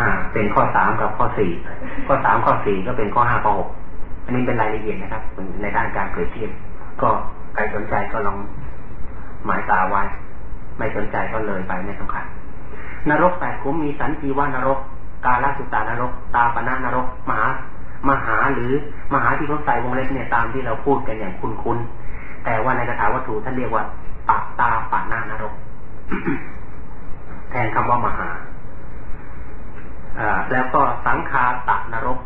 อ่า เป็นข้อสามกับข้อสี่ข้อสามข้อสี่ก็เป็นข้อห้าข้อหกอันนี้เป็นรายละเอียดนะครับ ในด้านการเปรียบเทียบก็ใครสนใจก็ลองหมายตาไว้ ไม่สนใจก็เลยไปไม่สำคัญนรกแปดขุมมีสันติว่านรก กาลสุตานรก ตาปนานรก มหามหาหรือมหาที่เขาใส่วงเล็บเนี่ยตามที่เราพูดกันอย่างคุ้นๆแต่ว่าในคาถาวัตถุท่านเรียกว่าปัตตาปนานรก แทนคำว่ามหา แล้วก็สังคาตะนรก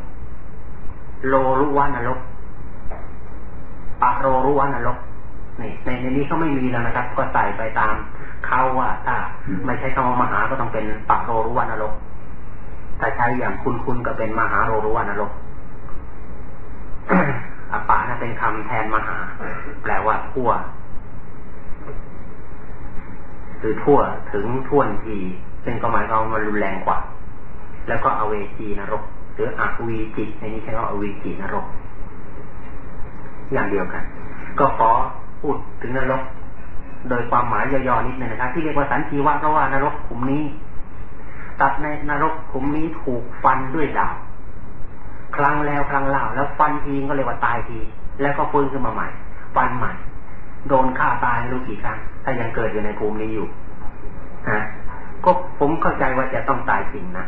โลรุวานรกปะโรรุวานรกนี่ในในนี้เขาไม่มีแล้วนะครับ ก็ใส่ไปตามเขาว่าถ้าไม่ใช่คำว่ามหาก็ต้องเป็นปะโรรุวานรกถ้าใช้อย่างคุณคุณก็เป็นมหาโรรุวานรกอปะนั่นเป็นคำแทนมหา แปลว่าทั่ว คือทั่วถึงท่วนทีซึ่งก็หมายความว่ามันรุนแรงกว่า แล้วก็อเวจีนรก หรืออวีจิในนี้ใช้ว่าอวีจีนรก อย่างเดียวกัน ก็ขอพูดถึงนรก โดยความหมายย่อๆนิดนึงนะครับ ที่เรียกว่าสันทีวะเพราะว่านรกขุมนี้ ตัดในนรกขุมนี้ถูกฟันด้วยดาบครั้งแล้วครั้งเล่าแล้วฟันทีก็เรียว่าตายที แล้วก็ฟื้นขึ้นมาใหม่ ฟันใหม่ โดนฆ่าตายรู้กี่ครั้งถ้ายังเกิดอยู่ในภูมินี้อยู่ฮะก็ผมเข้าใจว่าจะต้องตายจริงนะ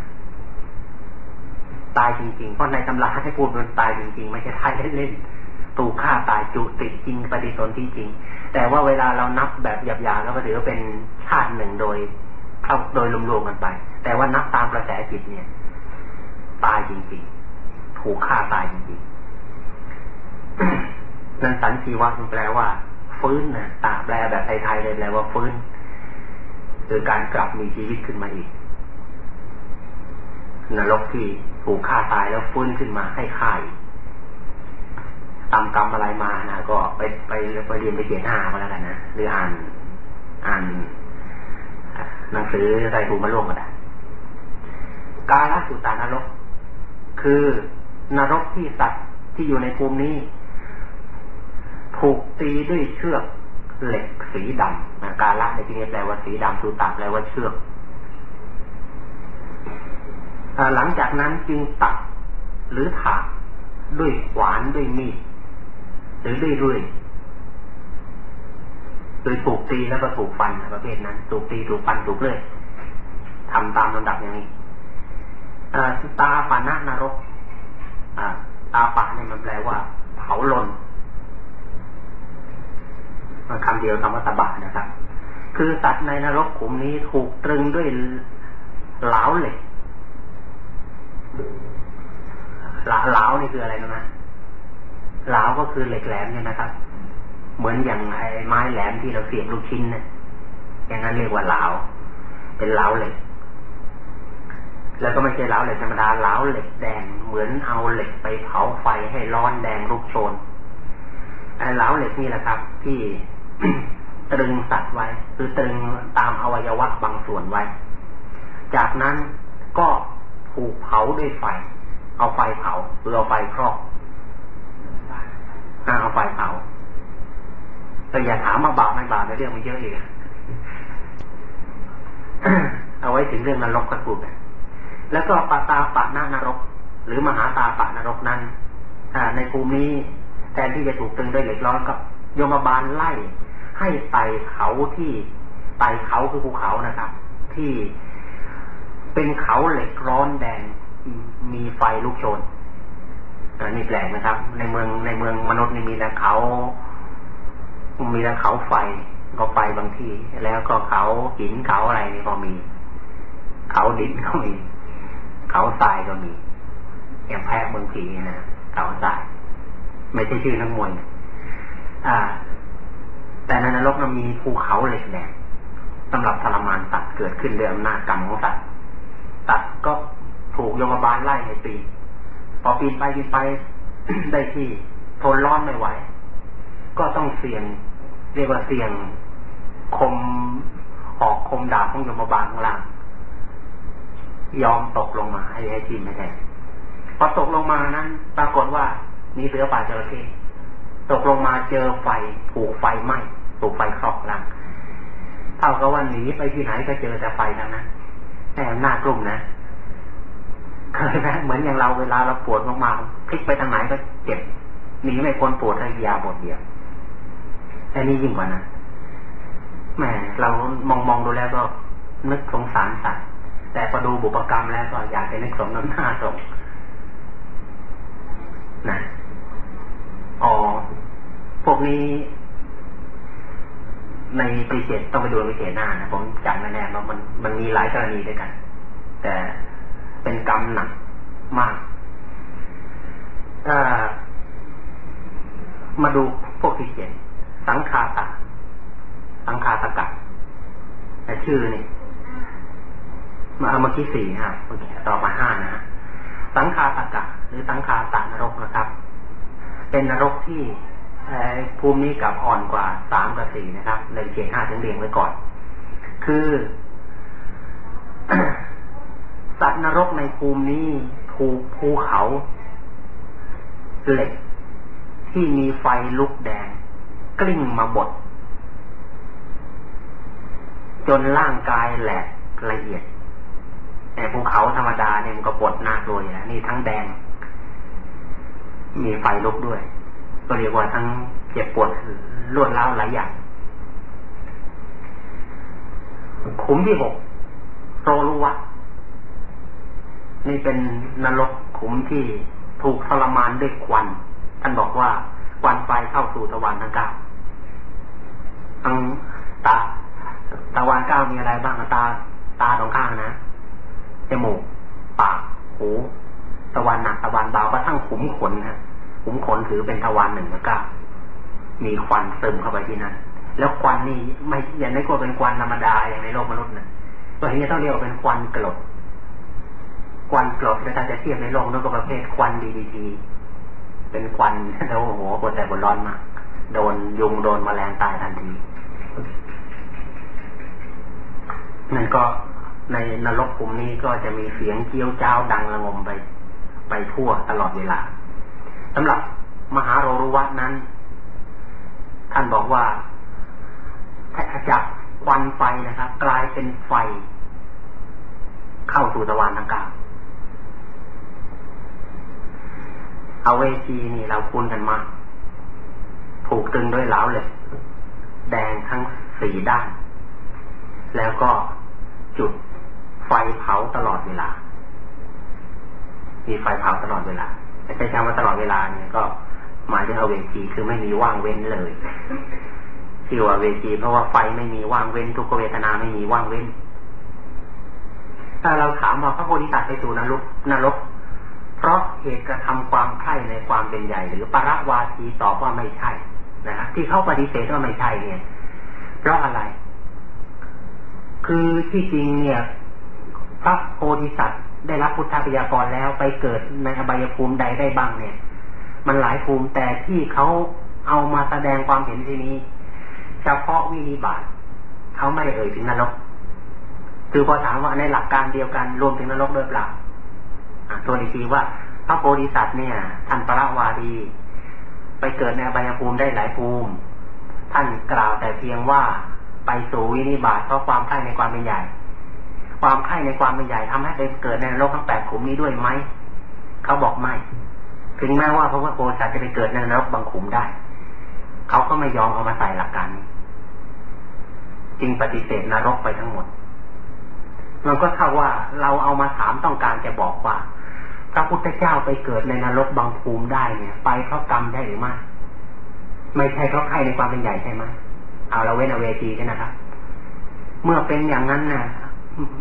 ตายจริงๆ เพราะในตำราให้พูดมันตายจริงๆ ไม่ใช่ทายเล่นๆตูฆ่าตายจุติดจริงปฏิสนธิจริง แต่ว่าเวลาเรานับแบบหยาบๆแล้วก็ถือว่าเป็นชาติหนึ่งโดยเข้าโดยรวมๆกันไป แต่ว่านับตามกระแสจิตเนี่ย ตายจริงๆ ถูกฆ่าตายจริงๆนั่นสันชีวะแปลว่า ฟื้นนะตาแปลแบบไทยๆเลยแปลว่าฟื้นคือการกลับมีชีวิตขึ้นมาอีก นรกที่ถูกฆ่าตายแล้วฟื้นขึ้นมาให้ข่ายตำกรรมอะไรมานะก็ไปไปไปเรียนไปเขียนห้าก็แล้วกันนะหรืออ่านอ่านหนังสือใส่ถูมาล่วงก็ได้กาลสุตานรก คือนรกที่สัตว์ที่อยู่ในภูมินี้ ถูกตีด้วยเชือกเหล็กสีดำนะกาละในที่นี้แปลว่าสีดำสุตาแปลว่าเชือก หลังจากนั้นจึงตัดหรือถากด้วยขวานด้วยมีดหรือด้วยด้วยโดยถูกตีแล้วก็ถูกฟันประเภทนั้น ถูกตีถูกฟันถูกเลยทำตามลำดับอย่างนี้ตาปานะนรกตาปะเนี่ยมันแปลว่า เผาลนคำเดียวคำว่าตบะนะครับ คือสัตว์ในนรกขุมนี้ถูกตรึงด้วยเหลาเหล็ก หลาเหลานี่คืออะไรนะเหลาก็คือเหล็กแหลมเนี่ยนะครับ เหมือนอย่างไอ้ไม้แหลมที่เราเสียบลูกชิ้นเนี่ยอย่างนั้นเรียกว่าเหลาเป็นเหลาเหล็ก แล้วก็ไม่ใช่เหลาเหล็กธรรมดาเหลาเหล็กแดง เหมือนเอาเหล็กไปเผาไฟให้ร้อนแดงลุกโชนไอ้เหลาเหล็กนี่แหละครับ ที่ตรึงสัตว์ไว้ คือตรึงตามอวัยวะบางส่วนไว้ จากนั้นก็ ถูกเผาด้วยไฟ เอาไฟเผาหรือเอาไฟครอบเอาไฟเผาแต่อย่าถามมาบาปไม่บาปในเรื่องมันเยอะเอีกเอาไว้ถึงเรื่องนรกกันปุกแล้วก็ปาตาปะนานรก หรือมหาตาปะนรกนั้นในภูมินี้แทนที่จะถูกตึงด้วยเหล็กร้อนก็โยมบาลไล่ ให้ไต่เขาที่ไต่เขาคือภูเขานะครับ ที่ เป็นเขาเหล็กร้อนแดงมีไฟลุกโชนอันนี้แปลกนะครับ ในเมืองในเมืองมนุษย์นี่มีแต่เขา มีแต่เขาไฟก็ไฟบางที แล้วก็เขาหินเขาอะไรนี่ก็มี เขาดินก็มี เขาทรายก็มีอย่างแพะบางทีนะเขาทราย ไม่ใช่ชื่อนักมวยอ่า แต่ในนรกมันมีภูเขาเหล็กแดงสำหรับทรมานสัตว์เกิดขึ้นด้วยอำนาจกรรมของสัตว์ ก็ถูกโยมบาลไล่ให้ปี พอปีนไปปีนไปได้ที่ทนร้อนไม่ไหว ก็ต้องเสี่ยง เรียกว่าเสี่ยงคมหอกคมดาบของโยมบาลข้างล่างยอมตกลงมาให้ให้ทีมไม่แท้พอตกลงมานั้น ปรากฏว่ามีเสือป่าจระเข้ตกลงมาเจอไฟถูกไฟไหม้ถูกไฟครอบลังเท่ากับว่าหนีไปที่ไหนก็เจอแต่ไฟทั้งนั้นแต่หน้ากลุ่มนะ เคยไหมเหมือนอย่างเราเวลาเราปวดมากๆพลิกไปทางไหนก็เจ็บหนีไม่พ้นปวดให้ยาบทเดียวอันนี้ยิ่งกว่านั้นแหมเรามองมองดูแล้วก็นึกสงสารสัตว์แต่พอดูบุปกรรมแล้วก็อยากจะนึกสมน้ำหน้าสงนะอ๋อพวกนี้ ในปีเศษต้องไปดูปีเศษหน้านะผมจำไม่แน่ว่ามันมันมีหลายกรณีด้วยกัน แต่ เป็นกรรมหนักมากถ้ามาดูพวกที่เจ็ดสังคาตะสังคาตกะแต่ชื่อนี่มาเมื่อกี้สี่ฮะเมื่อกี้ต่อมาห้านะฮะสังคาตกะหรือสังคาตานรกนะครับ เป็นนรกที่ภูมินี้กับอ่อนกว่าสามกับสี่นะครับเลยเขียนห้าถึงเรียงไว้ก่อน คือ สัตว์นรกในภูมินี้ถูกภูเขาเหล็กที่มีไฟลุกแดง กลิ้งมาบดจนร่างกายแหลกละเอียด แต่ภูเขาธรรมดาเนี่ยมันก็บดหนักเลยนะนี่ทั้งแดง มีไฟลุกด้วย ก็เรียกว่าทั้งเจ็บปวดรวดร้าวหลายอย่างขุมที่หกโรลุวะ นี่เป็นนรกขุมที่ถูกทรมานด้วยควัน ท่านบอกว่า ควันไฟเข้าสู่ตะวันทั้งเก้าทั้งตาตะวันเก้ามีอะไรบ้างตา ตาตรงข้างนะจมูก ปาก หู ตะวันหนักตะวันเบากระทั่งขุมขนนะขุมขนถือเป็นตะวันหนึ่งแล้วก็มีควันซึมเข้าไปที่นั่นแล้วควันนี่ไม่อย่างไม่กลัวเป็นควันธรรมดาอย่างในโลกมนุษย์นะตัวนี้ต้องเรียกว่าเป็นควันกลบ ควันกลบในการจะเทียบในโลกนั่นก็ประเภทควันดีดีเป็นควันแล้วโอ้โหปวดใจปวดร้อนมากโดนยุงโดนแมลงตายทันทีนั่นก็ในนรกกลุ่มนี้ก็จะมีเสียงเกี้ยวเจ้าดังระงมไปไปทั่วตลอดเวลาสำหรับมหาโรรุวัตนั้น ท่านบอกว่าจากควันไฟนะครับ กลายเป็นไฟ เข้าสู่ตะวันทางกลาง เอาเวทีนี่เราคุ้นกันมากผูกตึงด้วยเหลาเหล็กแดงทั้งสี่ด้าน แล้วก็จุดไฟเผาตลอดเวลา มีไฟเผาตลอดเวลาแต่ใช้คำว่าตลอดเวลาเนี่ยก็หมายถึงเอาเวทีคือไม่มีว่างเว้นเลยที่ว่าเวทีเพราะว่าไฟไม่มีว่างเว้น ทุกเวทนาไม่มีว่างเว้น ถ้าเราถามว่าพระโพธิสัตว์ไปสู่นรกนรก เพราะ เหตุกระทำความใคร่ในความเป็นใหญ่ หรือปรวาทีตอบว่าไม่ใช่นะฮะที่เขาปฏิเสธว่าไม่ใช่เนี่ยเพราะอะไร คือที่จริงเนี่ยพระโพธิสัตว์ได้รับพุทธพยากรแล้วไปเกิดในอบายภูมิใดได้บ้างเนี่ย มันหลายภูมิแต่ที่เขาเอามาแสดงความเห็นที่นี้เฉพาะวินิบาตเขาไม่ได้เอ่ยถึงนรก คือพอถามว่าในหลักการเดียวกันรวมถึงนรกด้วยเปล่าตัวอีกทีว่า ระโพธิสัตว์เนี่ย ท่านปราวาดีไปเกิดในอบายภูมิได้หลายภูมิ ท่านกล่าวแต่เพียงว่าไปสู่วินิบาตเพราะความใคร่ในความเป็นใหญ่ ความใคร่ในความเป็นใหญ่ทำให้ไปเกิดในโลกทั้งแปดขุมนี้ด้วยไหมเขาบอกไม่ ถึงแม้ว่าพระพุทธโพธิสัตว์จะไปเกิดในนรกบางขุมได้ เขาก็ไม่ยอมเอามาใส่หลักการนี้จึงปฏิเสธนรกไปทั้งหมด มันก็เท่าว่าเราเอามาถามต้องการจะบอกว่า พระพุทธเจ้าไปเกิดในนรกบางภูมิได้เนี่ย ไปเพราะกรรมได้หรือไม่ไม่ใช่เพราะใครในความเป็นใหญ่ใช่ไหมเอาเราเว้นเอาเวทีกันนะครับเมื่อเป็นอย่างนั้นนะ่ะ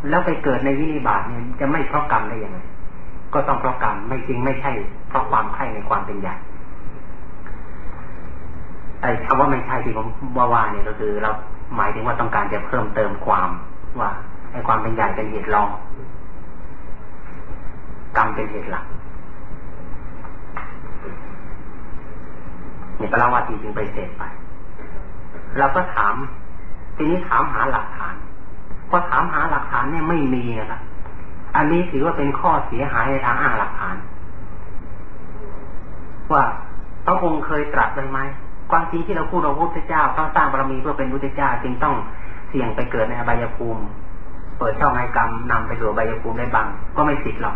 แล้วไปเกิดในวินิบาตเนี่ยจะไม่เพราะกรรมได้ยังไงก็ต้องเพราะกรรมไม่จริงไม่ใช่เพราะความใคร่ในความเป็นใหญ่ไอ้คำว่าไม่ใช่ที่ผมว่าว่าเนี่ยก็คือ เราหมายถึงว่าต้องการจะเพิ่มเติมความว่าไอ้ความเป็นใหญ่เป็นเหตุรอง กรรมเป็นเหตุหลักเนี่ปราวาตีจึงไปเสดไป เราก็ถาม ทีนี้ถามหาหลักฐานพอถามหาหลักฐานเนี่ยไม่มีนะอันนี้ถือว่าเป็นข้อเสียหายในทางอ้างหลักฐาน ว่าพระองค์เคยตรัสไว้ไหมความจริงที่เราพูดเราพุทธเจ้าต้องสร้างบารมีเพื่อเป็นพุทธเจ้าจึงต้องเสี่ยงไปเกิดในอบายภูมิ เปิดช่องให้กรรมนำไปสู่อบายภูมิได้บางก็ไม่สิทธิ์หรอก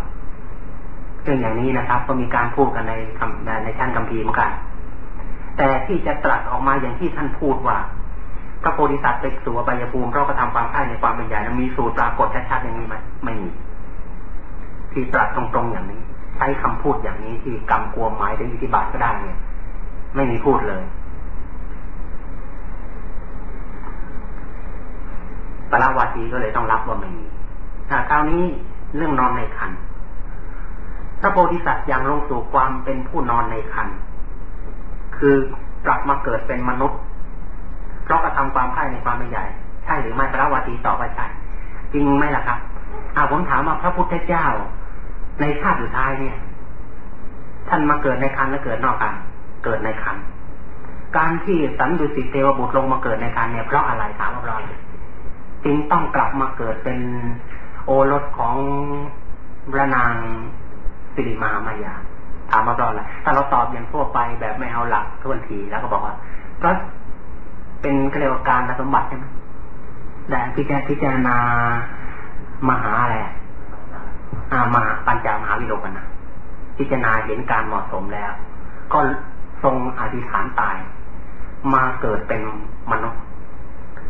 เรื่องอย่างนี้นะครับ ก็มีการพูดกันในในชั้นคำพีเหมือนกันแต่ที่จะตรัสออกมาอย่างที่ท่านพูดว่าพระโพธิสัตว์ไปสู่อบายภูมิเพราะกระทำความใคร่ในความเป็นใหญ่นั้นมีสูตรปรากฏชัดๆอย่างนี้ไหมไม่มีที่ตรัสตรงๆอย่างนี้ ใช้คำพูดอย่างนี้ที่กำกวมหมายถึงอิทธิบาทก็ได้เนี่ย ไม่มีพูดเลยปราวาทีก็เลยต้องรับว่าไม่มีถ้าคราวนี้เรื่องนอนในคัน พระโพธิสัตว์ยังลงสู่ความเป็นผู้นอนในคันคือกลับมาเกิดเป็นมนุษย์ เพราะกระทำความใคร่ในความเป็นใหญ่ ใช่หรือไม่พระวาทีตอบว่าใช่จริงไหมล่ะครับอาผมถามว่าพระพุทธเจ้า ในชาติสุดท้ายเนี่ย ท่านมาเกิดในคันและเกิดนอกคันเกิดในคันการที่สันดุสิตเทวบุตรลงมาเกิดในคันเนี่ยเพราะอะไรถามว่าเพราะอะไรจึงต้องกลับมาเกิดเป็นโอรสของพระนาง สิริมามายาถามมาตอนละถ้าเราตอบอย่างทั่วไปแบบไม่เอาหลักทวนทีแล้วก็บอกว่าก็เป็นเรียกว่าการสมบัติใช่ไหมแต่พิจารพิจารณามหาอะไรอ่ามาปัญจมหาวิโรกันนะพิจารณาเห็นการเหมาะสมแล้ว ก็ทรงอธิษฐานตาย มาเกิดเป็นมนุษย์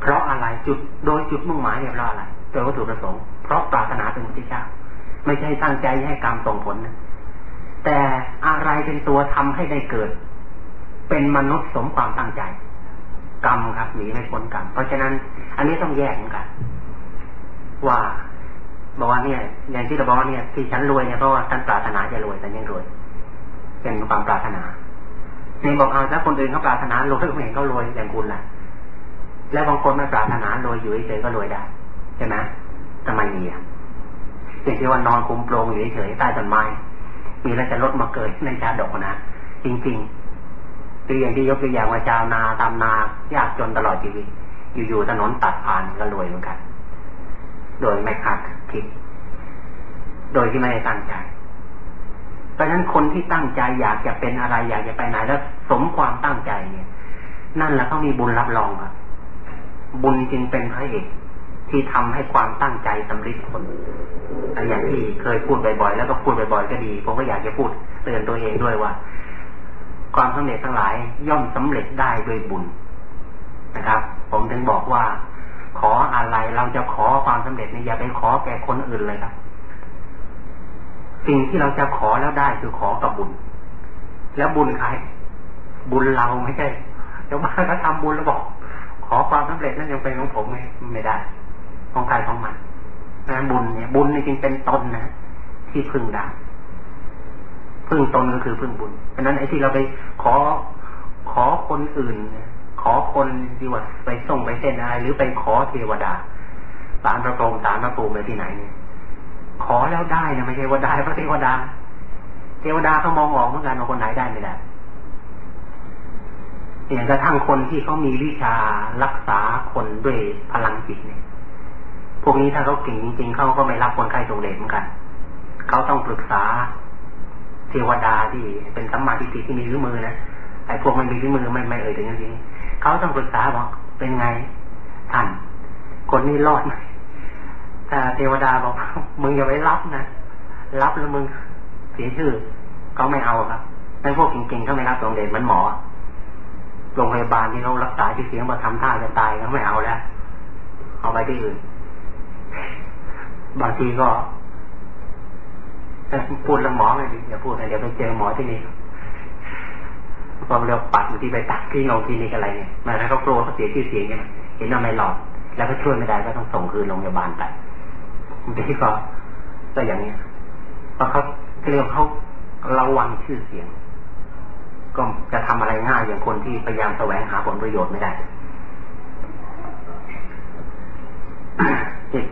เพราะอะไรจุดโดยจุดมุ่งหมายเนี่ยเพราะอะไรโดยวัตถุประสงค์เพราะปรารถนาเป็นพุทธเจ้า ไม่ใช่ตั้งใจให้กรรมส่งผลนะแต่อะไรเป็นตัวทำให้ได้เกิด เป็นมนุษย์สมความตั้งใจ กรรมครับหนีไม่พ้นกรรมเพราะฉะนั้น อันนี้ต้องแยกกัน ว่าบอกว่าเนี่ย อย่างที่เราบอกเนี่ยที่ฉันรวยเนี่ยเพราะว่าท่านปรารถนาจะรวยแต่ยังรวยเป็นความปรารถนาเนี่ยบอกเอาถ้าคนอื่นเขาปรารถนารวยก็เห็นเขารวยอย่างคุณแหละแล้วบางคนไม่ปรารถนารวยอยู่เฉยก็รวยได้ใช่ไหมทำไมมีอ่ะอย่างที่ว่านอนคุมโปรงอยู่เฉยใต้ต้นไม้มีแล้วจะลดมาเกิดในชาดกนะจริงๆตัวอย่างที่ยกตัวอย่างว่าชาวนาตามนายากจนตลอดชีวิต อยู่ๆถนนตัดผ่านก็รวยเหมือนกัน โดยไม่คาดคิด โดยที่ไม่ได้ตั้งใจเพราะฉะนั้นคนที่ตั้งใจอยากจะเป็นอะไรอยากจะไปไหนแล้ว สมความตั้งใจเนี่ย นั่นแหละเขามีบุญรับรองครับบุญจึงเป็นพระเอก ที่ทำให้ความตั้งใจสำเร็จผลอย่างที่เคยพูดบ่อยๆแล้วก็พูดบ่อยๆก็ดีผมก็อยากจะพูดเตือนตัวเองด้วยว่า ความสำเร็จทั้งหลายย่อมสำเร็จได้ด้วยบุญนะครับ ผมถึงบอกว่า ขออะไรเราจะขอความสำเร็จนี่อย่าไปขอแก่คนอื่นเลยครับ สิ่งที่เราจะขอแล้วได้คือขอกับบุญ แล้วบุญใคร บุญเราไม่ใช่เดี๋ยวมาก็ทำบุญแล้วบอก ขอความสำเร็จนั่นยังเป็นของผมไม่ไม่ได้ ของใครของมันนะบุญเนี่ย บุญนี่จริงเป็นตนนะที่พึ่งได้พึ่งตนก็คือพึ่งบุญเพราะนั้นไอ้ที่เราไปขอขอคนอื่นขอคนที่ว่าไปส่งไปเส้นอะไรหรือไปขอเทวดาสารพระพรหมสารพระภูมิไปที่ไหนเนี่ยขอแล้วได้นะไม่ใช่ว่าได้เพราะเทวดา เทวดาเขามองออกเหมือนกันว่าคนไหนได้ไม่ได้อย่างกระทั่งคนที่เขามีวิชารักษาคนด้วยพลังจิตเนี่ย พวกนี้ถ้าเขาเก่งจริง ๆเขาก็ไม่รับคนไข้ตรงเด็เหมือนกัน เขาต้องปรึกษาเทวดาที่เป็นสัมมาทิฏฐิที่มีฝีมือนะไอ้พวกมันมีฝีมือไม่ไม่เอ่ยถึงอย่างนี้เขาต้องปรึกษาบอกเป็นไงท่านคนนี้รอดไหมแต่เทวดาบอกมึงอย่าไปรับนะรับแล้วมึงเสียชื่อเขาไม่เอาครับไอ้พวกเก่งๆเขาไม่รับตรงเด็เหมือนหมอโรงพยาบาลที่เขารักษาที่เสียงมาทำท่าจะตายก็ไม่เอาแล้วเอาไปที่อื่น บางทีก็พูดแล้วหมอไม่ดีอย่าพูดนะเดี๋ยวไปเจอหมอที่นี่พอเรียกปัดอยู่ที่ไปตักที่โรงคลินิกอะไรเนี่ยมาแล้วเขากลัวเขาเสียชื่อเสียงไงเห็นว่าไม่หลอดแล้วก็ช่วยไม่ได้ก็ต้องส่งคืนโรงพยาบาลไปบางทีก็ก็อย่างนี้เพราะเขาเรียกเขาระวังชื่อเสียง ก็จะทำอะไรง่ายอย่างคนที่พยายามแสวงหาผลประโยชน์ไม่ได้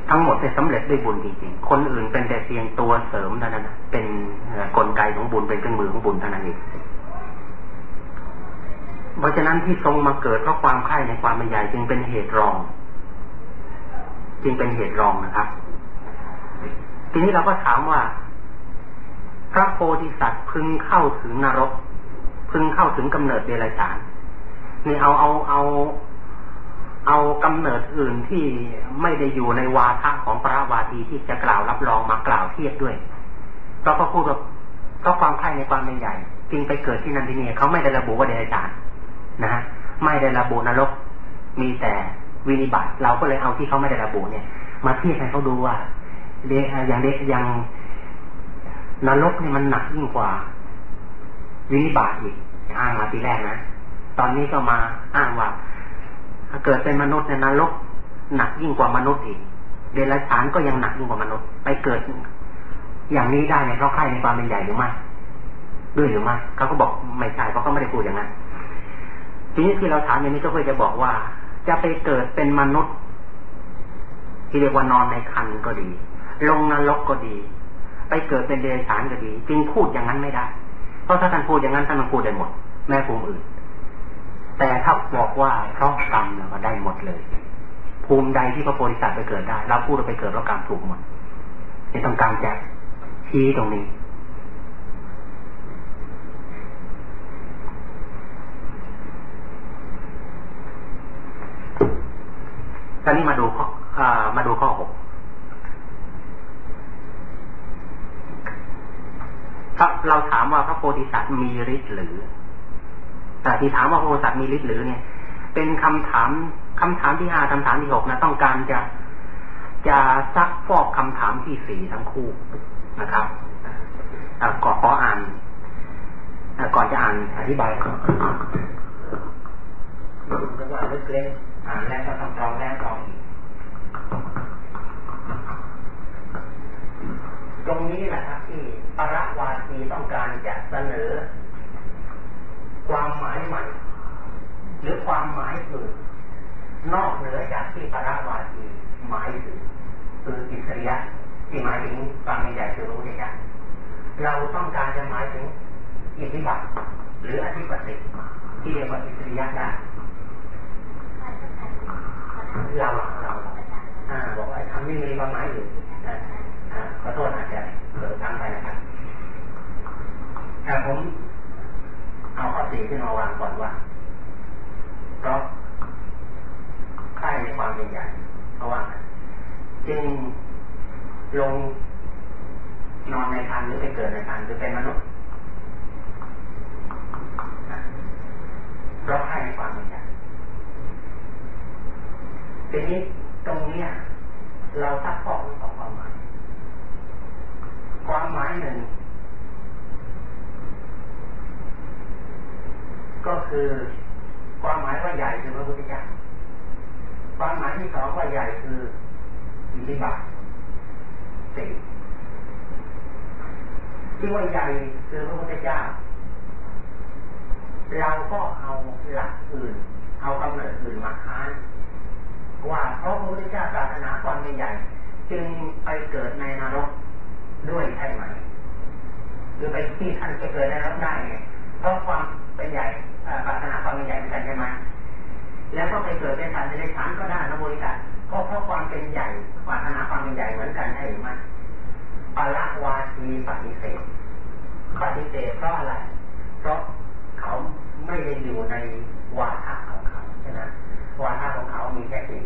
ทั้งหมดจะสำเร็จด้วยบุญจริงๆ คนอื่นเป็นแต่เพียงตัวเสริมเท่านั้นเป็นกลไกของบุญเป็นเครื่องมือของบุญเท่านั้นเองเพราะฉะนั้นที่ทรงมาเกิดเพราะความค่ายในความเป็นใหญ่จึงเป็นเหตุรอง จึงเป็นเหตุรองนะครับ ทีนี้เราก็ถามว่า พระโพธิสัตว์พึงเข้าถึงนรก พึงเข้าถึงกำเนิดเดรัจฉานนี่เอาเอาเอา เอากำเนิดอื่นที่ไม่ได้อยู่ในวาทะของพระวาทีที่จะกล่าวรับรองมากล่าวเทียบด้วยเพราะเขาพูดว่าเพราะความใคร่ในความเป็นใหญ่จึงไปเกิดที่นันทีนี่เขาไม่ได้ระบุว่าเดรัจฉานนะฮะไม่ได้ระบุนรก มีแต่วินิบัติเราก็เลยเอาที่เขาไม่ได้ระบุเนี่ย มาเทียบให้เขาดูว่าเดอย่างเดอย่างนรกเนี่ยมันหนักยิ่งกว่า วินิบาตอีกอ้างมาทีแรกนะตอนนี้ก็มาอ้างว่า ถ้าเกิดเป็นมนุษย์ในนรกหนักยิ่งกว่ามนุษย์อีกเดรัจฉานก็ยังหนักยิ่งกว่ามนุษย์ ไปเกิด อย่างนี้ได้เนี่ยเพราะใครในความเป็นใหญ่หรือไม่ด้วยหรือไม่เขาก็บอกไม่ใช่เพราะเขาไม่ได้พูดอย่างนั้นทีนี้ที่เราถามอย่างนี้ก็เพื่อจะบอกว่า จะไปเกิดเป็นมนุษย์ ที่เรียกว่านอนในคันก็ดี ลงนรกก็ดี ไปเกิดเป็นเดรัจฉานก็ดี จึงพูดอย่างนั้นไม่ได้ เพราะถ้าท่านพูดอย่างนั้นท่านมันพูดได้หมด แม้ภูมิอื่น แต่ถ้าบอกว่าเพราะกรรมเราได้หมดเลย ภูมิใดที่พระโพธิสัตว์ไปเกิดได้ เราพูดไปเกิดเพราะกรรมถูกหมดในต้องการจะชี้ตรงนี้ ตอนนี้มาดูข้อมาดูข้อหกเราถามว่าพระโพธิสัตว์มีฤทธิ์หรือ แต่ที่ถามว่าโพสัตว์มีฤทธิ์หรือเนี่ย เป็นคำถามคำถามที่ห้าคำถามที่หกนะต้องการจะจะซักฟอกคำถามที่สี่ทั้งคู่นะครับก่อนขออ่านก่อนจะอ่านอธิบายก่อนก็ว่าเล็กๆอ่านแล้วก็ต้องรองแล้วรองอีกตรงนี้แหละครับที่ปรวาทีต้องการจะเสนอ ความหมายใหม่หรือความหมายอื่นนอกเหนือจากที่ประวาทีหมายถึงคืออิสริยะที่หมายถึงความใหญ่คือรู้ใหญ่เราต้องการจะหมายถึงอิทธิบัตหรืออธิปติที่เรียกว่าอิสริยะได้เราเราอ่าบอกว่าคำนี้มีความหมายอยู่ขอโทษอาจจะเกิดทางไปนะครับแต่ผม เอาข้อสี่ขึ้นมาวางก่อนว่าเพราะค่ายในความเป็นใหญ่เพราะว่าจึงลงนอนในคันหรือไปเกิดในคันหรือเป็นมนุษย์เพราะค่ายในความเป็นใหญ่ทีนี้ตรงนี้เราทักข้อสองความหมายความหมายหนึ่ง ก็คือความหมายว่าใหญ่คือพระพุทธเจ้าความหมายที่สองว่าใหญ่คืออิทธิบาทสี่ที่ว่าใหญ่คือพระพุทธเจ้าเราก็เอาหลักอื่น เอากำเนิดอื่นมาค้านว่าเพราะพระพุทธเจ้าศาสนาความเป็นใหญ่จึงไปเกิดในนรกด้วยใช่ไหมหรือไปที่ท่านจะเกิดในนรกได้เนี่ยเพราะความเป็นใหญ่ ศาสนาความใหญ่เหมือนกันใช่ไหมแล้วก็ไปเกิดเป็นสัตว์ในฐานก็ได้นะบริษัทก็เพราะความเป็นใหญ่ศาสนาความเป็นใหญ่เหมือนกันใช่ไหมปาละวาทีปฏิเสธปฏิเสธเพราะอะไร เพราะเขาไม่ได้อยู่ในวาทะของเขาใช่ไหมวาทะของเขามีแค่สี่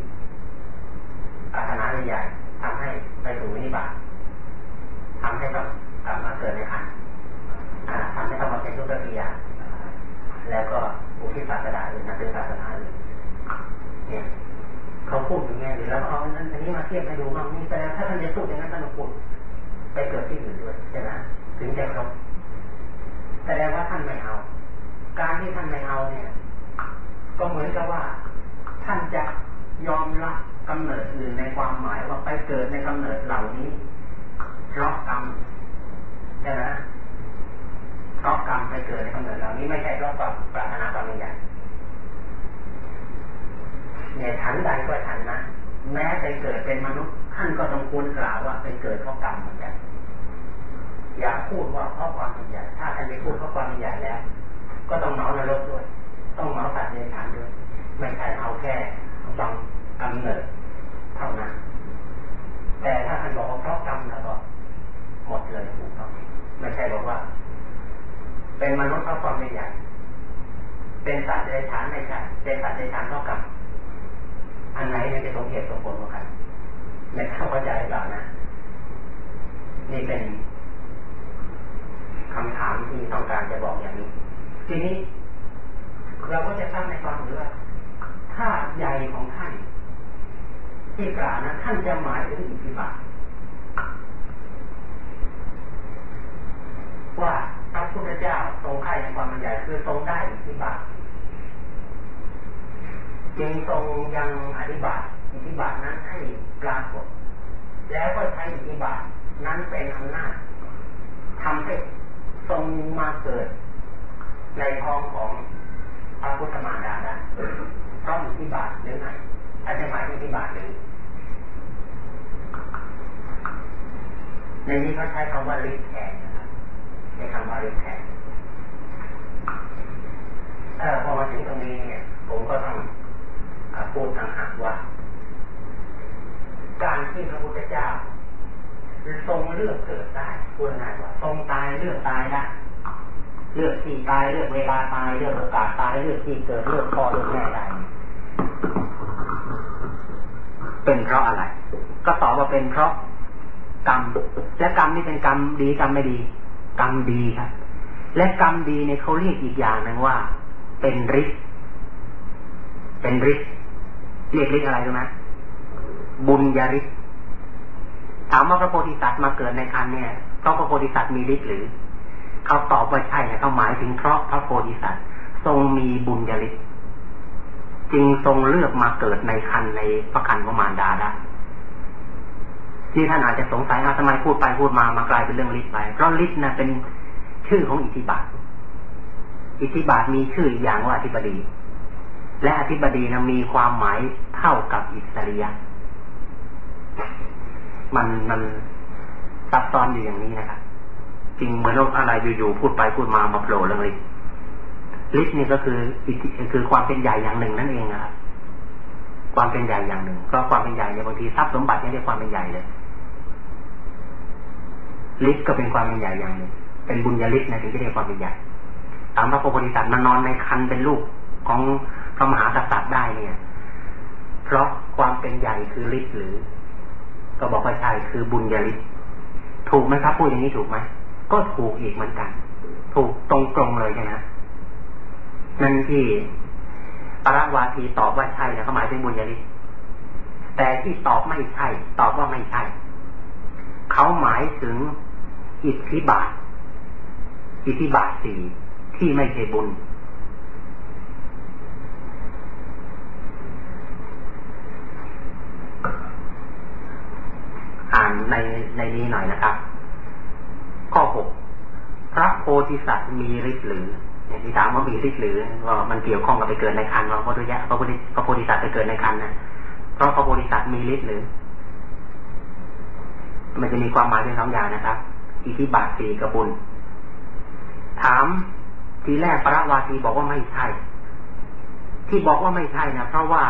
อาจจะหมายอิทธิบาทหรือในนี้เขาใช้คำว่าฤทธิ์แทนนะครับใช้คำว่าฤทธิ์แทนเออพอมาถึงตรงนี้เนี่ย ผมก็ต้องพูดทางหักว่า การที่พระพุทธเจ้าทรงเลือกเกิดได้พูดง่ายว่าทรงตายเลือกตายได้เลือกที่ตายเลือกเวลาตายเลือกโอกาสตายเลือกที่เกิดเลือกพ่อเลือกแม่ได้ เป็นเพราะอะไร ก็ตอบว่าเป็นเพราะกรรม และกรรมนี่เป็นกรรมดีกรรมไม่ดี กรรมดีครับ และกรรมดีเนี่ยเขาเรียกอีกอย่างหนึ่งว่า เป็นฤทธิ์เป็นฤทธิ์เรียกฤทธิ์อะไรรู้ไหมบุญญาฤทธิ์ถามว่าพระโพธิสัตว์มาเกิดในคันเนี่ยเพราะพระโพธิสัตว์มีฤทธิ์หรือเขาตอบว่าใช่เนี่ยเขาหมายถึงเพราะพระโพธิสัตว์ทรงมีบุญญาฤทธิ์ จึงทรงเลือกมาเกิดในคันในพระคันของมารดาได้ที่ท่านอาจจะสงสัยว่าทำไมพูดไปพูดมามากลายเป็นเรื่องฤทธิ์ไปเพราะฤทธิ์นะเป็นชื่อของอิทธิบาท อิทธิบาทมีชื่ออย่างว่าอธิบดี และอธิบดีนะมีความหมายเท่ากับอิสริยะมันมันซับซ้อนอยู่อย่างนี้นะครับจริงเหมือนอะไรอยู่ๆพูดไปพูดมามาโผล่เรื่องฤทธิ์ ฤทธิ์นี่ก็คืออิทธิคือความเป็นใหญ่อย่างหนึ่งนั่นเองนะครับความเป็นใหญ่อย่างหนึ่ง ก็ความเป็นใหญ่ในบางทีทรัพย์สมบัติยังเรียกความเป็นใหญ่เลยฤทธิ์ก็เป็นความเป็นใหญ่อย่างหนึ่ง เป็นบุญญาฤทธิ์นะถึงจะเรียกความเป็นใหญ่ตามพระโพธิสัตว์มันนอนในคันเป็นลูกของพระมหากษัตริย์ได้เนี่ย เพราะความเป็นใหญ่คือฤทธิ์หรือ ก็บอกว่าใช่คือบุญญาฤทธิ์ถูกไหมครับพูดอย่างนี้ถูกไหมก็ถูกอีกเหมือนกัน ถูกตรงตรงเลยใช่ไหม นั่นที่ปรวาทีตอบว่าใช่นะเขาหมายถึงบุญญาฤทธิ์แต่ที่ตอบไม่ใช่ ตอบว่าไม่ใช่ เขาหมายถึงอิทธิบาท อิทธิบาทสี่ที่ไม่ใช่บุญ อ่านในในนี้หน่อยนะครับ ข้อหกพระโพธิสัตว์มีฤทธิ์หรือ อย่างที่ถามว่ามีฤทธิ์หรือว่ามันเกี่ยวข้องกับไปเกิดในคันว่าพระพุทธพระพุทธพระโพธิสัตว์ไปเกิดในคันนะเพราะพระโพธิสัตว์มีฤทธิ์หรือ มันจะมีความหมายเป็นสองอย่างนะครับ อิทธิบาทสี่กับบุญ ถามทีแรกพระวาทีบอกว่าไม่ใช่ ที่บอกว่าไม่ใช่นะเพราะว่า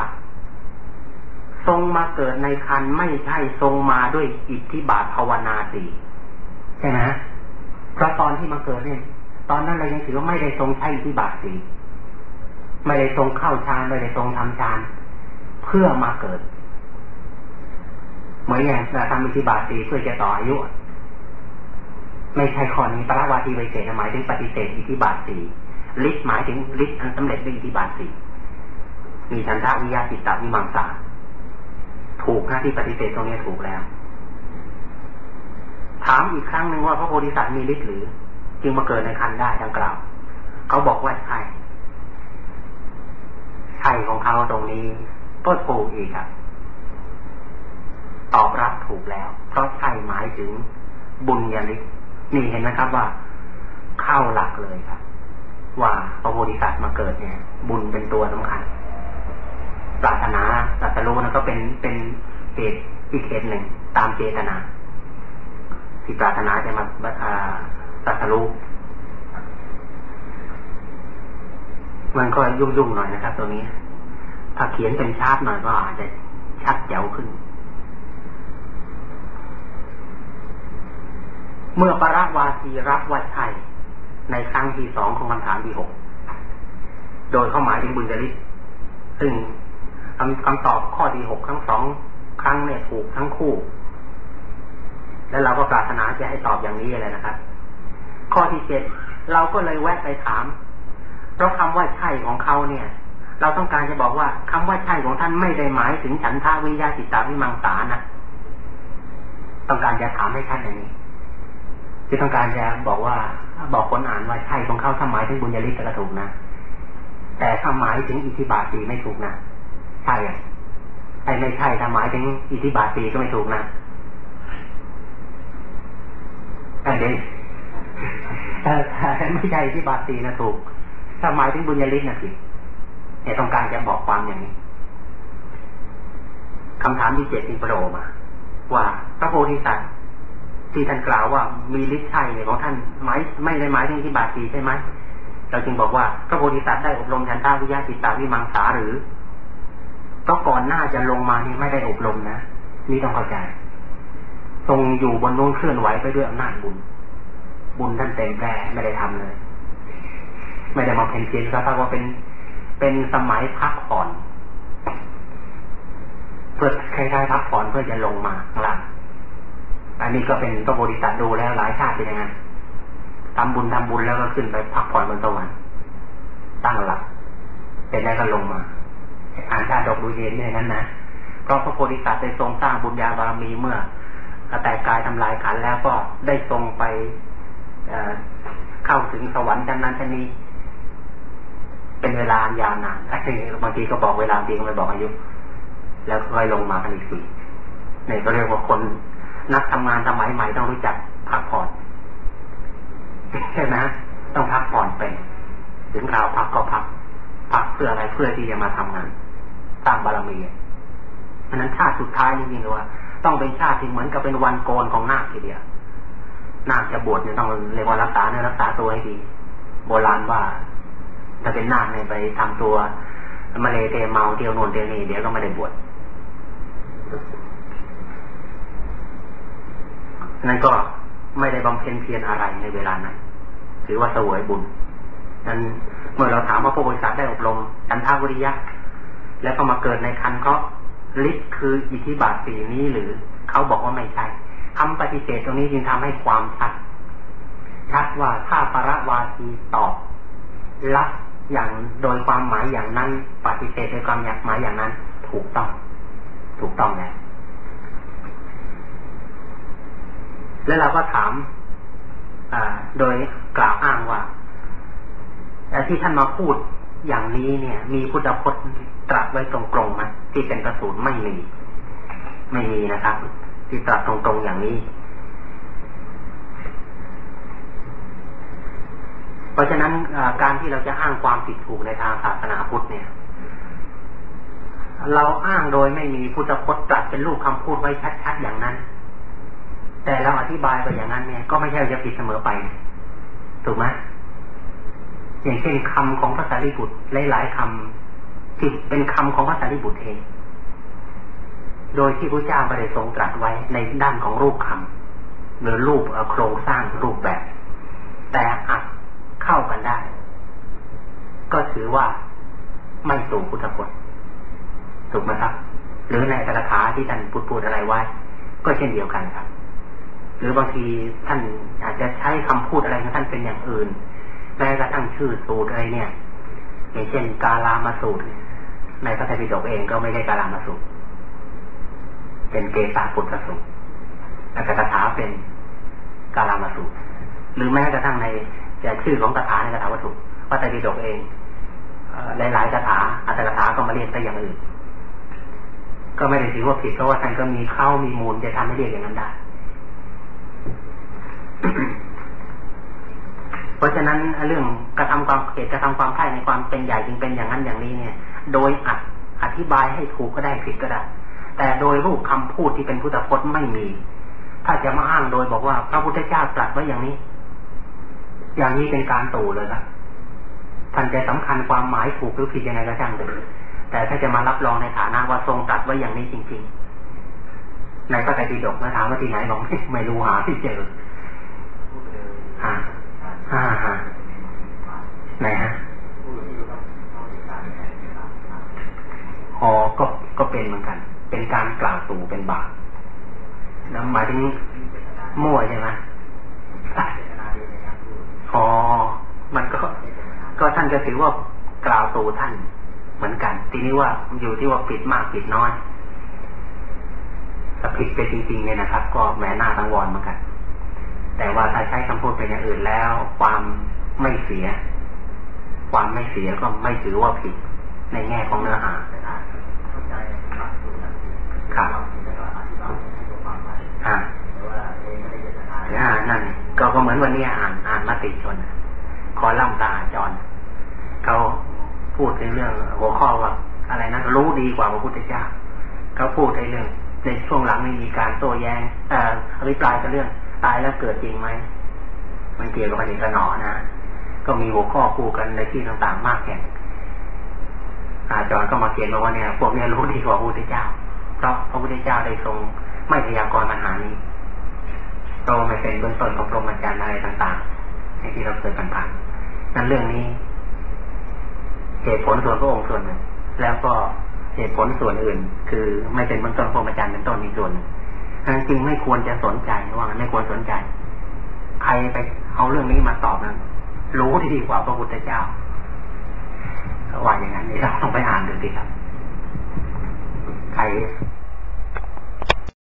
ทรงมาเกิดในคันไม่ใช่ทรงมาด้วยอิทธิบาทภาวนาสี่ใช่ไหมเพราะตอนที่มาเกิดเนี่ย ตอนนั้นเรายังถือว่าไม่ได้ทรงใช้อิทธิบาทสีไม่ได้ทรงเข้าฌานไม่ได้ทรงทำฌานเพื่อมาเกิด เหมือนอย่างเราทำอิทธิบาทสีเพื่อจะต่ออายุไม่ใช่ข้อนี้ปราวาทีไวเศษหมายถึงปฏิเสธอิทธิบาทสีฤทธิ์หมายถึงฤทธิ์อันสำเร็จด้วยอิทธิบาทสีมีฉันทาวิยาจิตตาวิมังสาถูกหน้าที่ปฏิเสธตรงนี้ถูกแล้ว ถามอีกครั้งหนึ่งว่าพระโพธิสัตว์มีฤทธิ์หรือ จึงมาเกิดในคันได้ดังกล่าว เขาบอกว่าใช่ใช่ของเขาตรงนี้ก็ถูกอีกครับตอบรับถูกแล้ว เพราะใช่หมายถึงบุญญาลิกนี่เห็นไหมครับว่า เข้าหลักเลยครับ ว่าพระโพธิสัตว์มาเกิดเนี่ย บุญเป็นตัวสำคัญปรารถนาตัตรู้นะก็เป็นเป็นเหตุอีกเหตุหนึ่งตามเจตนา ที่ปรารถนาจะมา ตัสรู้มันก็ยุ่งๆหน่อยนะครับตัวนี้ ถ้าเขียนเป็นชาร์ปหน่อยก็อาจจะชัดเจ๋วขึ้น เมื่อปรวาทีรับว่าใช่ในครั้งที่สองของคำถามที่หก โดยเข้าหมายถึงบุญจริตซึ่งคำคำตอบข้อที่หกครั้งสองครั้งเนี่ยถูกทั้งคู่ แล้วเราก็ปรารถนาจะให้ตอบอย่างนี้เลยนะครับ ข้อที่เจ็ดเราก็เลยแวะไปถาม เพราะคำว่าใช่ของเขาเนี่ย เราต้องการจะบอกว่าคำว่าใช่ของท่านไม่ได้หมายถึงฉันทาวิญญาจิตตาวิมังสานะต้องการจะถามให้ชัดอย่างนี้คือต้องการจะบอกว่า บอกคนอ่านว่าใช่ของเขาถ้าหมายถึงบุญญาลิศก็ถูกนะแต่ถ้าหมายถึงอิทธิบาตีไม่ถูกนะใช่ไอ้ไม่ใช่ถ้าหมายถึงอิทธิบาตีก็ไม่ถูกนะอันนี้ ไม่ใช่ทธิบาตีนะถูกถ้าหมายถึงบุญญาลิศนะผิดเนี่ยต้องการจะบอกความอย่างนี้คำถามที่เจ็ดที่โผล่มา ว่าพระโพธิสัตว์ที่ท่านกล่าวว่ามีฤทธิ์ใช่เนี่ยของท่านหมายไม่ได้หมายถึงที่บาตีใช่ไหมเราจึงบอกว่าพระโพธิสัตว์ได้อบรมชันทาวิยาจิตตาวิมังสาหรือเพราะก่อนหน้าจะลงมานี่ไม่ได้อบรมนะนี่ต้องเข้าใจทรงอยู่บนนู้นเคลื่อนไหวไปด้วยอำนาจบุญ บุญท่านเต็มแพร่ไม่ได้ทำเลย ไม่ได้มาเพ็นเพียรก็ถ้าว่าเป็นเป็นสมัยพักผ่อน เพื่อคล้ายๆพักผ่อนเพื่อจะลงมาข้างล่างอันนี้ก็เป็นพระโพธิสัตว์ดูแล้วหลายชาติเป็นยังไงทำบุญทำบุญแล้วก็ขึ้นไปพักผ่อนบนสวรรค์ตั้งหลักเสร็จแล้วก็ลงมาอ่านชาดกดูเย็นเนี่ยนั้นนะเพราะพระโพธิสัตว์ได้ทรงสร้างบุญญาบารมีเมื่อแตกกายทำลายขันแล้วก็ได้ทรงไป เข้าถึงสวรรค์ชั้นนั้นชั้นนี้ เป็นเวลายาวนานและบางทีก็บอกเวลาดีก็ไม่บอกอายุ แล้วค่อยลงมากันอีกสี่นี่ก็เรียกว่าคนนักทำงานสมัยใหม่ต้องรู้จักพักผ่อนใช่ไหมต้องพักผ่อนเป็นถึงข่าพักก็พัก พักเพื่ออะไรเพื่อที่จะมาทำงานสร้างบารมีเพราะนั้นชาติสุดท้ายนี่จริงๆเลยว่า ต้องเป็นชาติที่เหมือนกับเป็นวันโกนของนาคทีเดียว นาคจะบวชเนี่ยต้องเรียกว่ารักษาเนื้อรักษาตัวให้ดี โบราณว่าถ้าเป็นนาคเนี่ยไปทำตัวมาเลเทเมาเที่ยวโน่นเที่ยวนี่เดี๋ยวก็ไม่ได้บวชนั่นก็ไม่ได้บำเพ็ญเพียรอะไรในเวลานั้นถือว่าสวยบุญนั้นเมื่อเราถามว่าพระบริษัทได้อบรมกันทาวิริยะ แล้วก็มาเกิดในคันเขาฤทธิ์คืออิทธิบาทสีนี้หรือเขาบอกว่าไม่ใช่ คำปฏิเสธตรงนี้จึงทำให้ความชัดชัดว่าถ้าประวาทีตอบรับอย่างโดยความหมายอย่างนั้น ปฏิเสธโดยความหมายอย่างนั้น ถูกต้อง ถูกต้องแล้วแล้วเราก็ถามโดยกล่าวอ้างว่าที่ท่านมาพูดอย่างนี้เนี่ย มีพุทธพจน์ตรัสไว้ตรงๆไหมที่เป็นประสูตรไม่มี ไม่มีนะครับ ที่ตรัสตรงๆอย่างนี้ เพราะฉะนั้นการที่เราจะอ้างความผิดถูกในทางศาสนาพุทธเนี่ย เราอ้างโดยไม่มีพุทธพจน์ตรัสเป็นรูปคำพูดไว้ชัดๆอย่างนั้น แต่เราอธิบายไปอย่างนั้นเนี่ย ก็ไม่ใช่จะผิดเสมอไป ถูกไหมอย่างเช่นคำของพระสารีบุตรหลายๆคำที่เป็นคำของพระสารีบุตรเอง โดยที่พระเจ้าไม่ได้ทรงตรัสไว้ในด้านของรูปคำหรือรูปโครงสร้างรูปแบบ แต่อัดเข้ากันได้ ก็ถือว่าไม่สูงพุทธพจน์ถูกไหมครับ หรือในคาถาที่ท่านพูดพูดอะไรไว้ ก็เช่นเดียวกันครับ หรือบางทีท่านอาจจะใช้คำพูดอะไรของท่านเป็นอย่างอื่นแม้กระทั่งชื่อสูตรอะไรเนี่ยอย่างเช่นกาลามาสูตร ในพระไตรปิฎกเองก็ไม่ได้กาลามาสูตร เป็นเกสาปุตตสูตรแต่คาถาเป็นกาลามาสูตรหรือแม้กระทั่งในแต่ชื่อของคาถาในคาถาวัตถุพระไตรปิฎกเองหลายๆคาถาอัตถกถาก็มาเรียกไปอย่างอื่น ก็ไม่ได้ถือว่าผิดเพราะว่าท่านก็มีเข้ามีมูลจะทำให้เรียกอย่างนั้นได้เพราะฉะนั้นเรื่องกระทำความเกตกระทำความใข่ในความเป็นใหญ่จึงเป็นอย่างนั้นอย่างนี้เนี่ย โดยอัดอธิบายให้ถูกก็ได้ผิดก็ได้ แต่โดยรูปคำพูดที่เป็นพุทธพจน์ไม่มี ถ้าจะมาอ้างโดยบอกว่าพระพุทธเจ้าตรัสไว้อย่างนี้ อย่างนี้เป็นการตู่เลยครับท่านจะสำคัญความหมายถูกหรือผิดยังไงก็ช่างเลยแต่ถ้าจะมารับรองในฐานะว่าทรงตรัสไว้อย่างนี้จริง ๆ ในพระไตรปิฎกนะถามว่าที่ไหนบอกไม่รู้หาที่เจออ่าอ่าฮะไหนฮะอ๋อก็ก็เป็นเหมือนกัน เป็นการกล่าวตู่เป็นบาปแล้วหมายถึงมั่วใช่ไหมอมันก็ท่านก็ถือว่ากล่าวตูท่านเหมือนกัน ทีนี้ว่าอยู่ที่ว่าผิดมากผิดน้อยถ้าผิดไปจริงๆเนี่ยนะครับ ก็แหมหน้าตังวรเหมือนกัน แต่ว่าถ้าใช้คำพูดเป็นอย่างอื่นแล้ว ความไม่เสีย ความไม่เสียก็ไม่ถือว่าผิดในแง่ของเนื้อหา ครับอ่าอ่านั่น ก็เหมือนวันนี้อ่านอ่านมติชนคอล่ำตาจรเขาพูดในเรื่องหัวข้อว่าอะไรนะรู้ดีกว่าพระพุทธเจ้าเขาพูดในเรื่องในช่วงหลังนี้มีการโต้แย้งเอ่ออภิปรายกันเรื่อง ตายแล้วเกิดจริงไหมมันเกี่ยวกับประเด็นกระหนอนะก็มีหัวข้อพูดกันในที่ต่างๆมากแห่งอาจารย์ก็มาเขียนมาว่าเนี่ยพวกนี้รู้ดีกว่าพระพุทธเจ้า เพราะพระพุทธเจ้าได้ทรงไม่พยากรณ์ปัญหานี้โตไม่เป็นเบื้องต้นของพรหมจรรย์อะไรต่างๆในที่เราเคยผ่านๆนั้นเรื่องนี้เหตุผลส่วนพระองค์ส่วนหนึ่งแล้วก็เหตุผลส่วนอื่น คือไม่เป็นเบื้องต้นพรหมจรรย์เป็นต้นมีส่วนหนึ่งนั้นจึงไม่ควรจะสนใจว่าไม่ควรสนใจ ใครไปเอาเรื่องนี้มาตอบนั้นรู้ดีกว่าพระพุทธเจ้าว่าอย่างนั้นเราต้องไปอ่านดูดีครับ ไข่